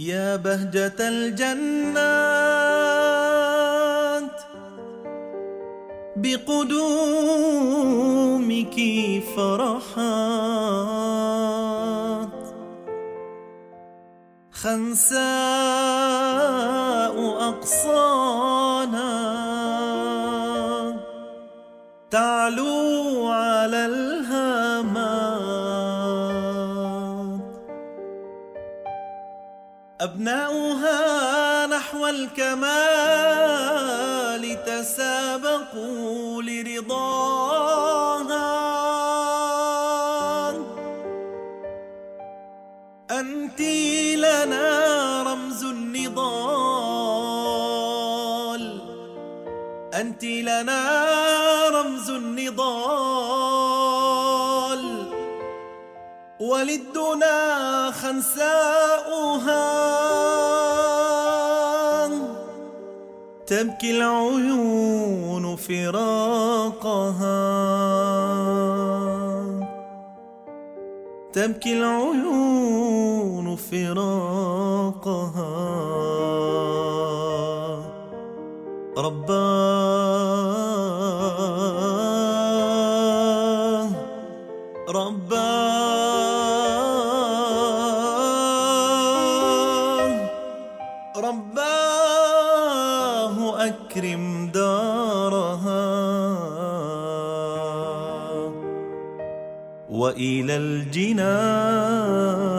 يا بهجة الجنات بقدومك فرحات. خنساء أقصانا تعلو على الهامات أبناؤها نحو الكمال تسابقوا لرضاها. أنت لنا رمز النضال. أنت لنا رمز النضال. وللدنا خنساؤها تبكي العيون فراقها. تبكي العيون فراقها. رباه رباه رباه أكرم دارها. وإلى الجنان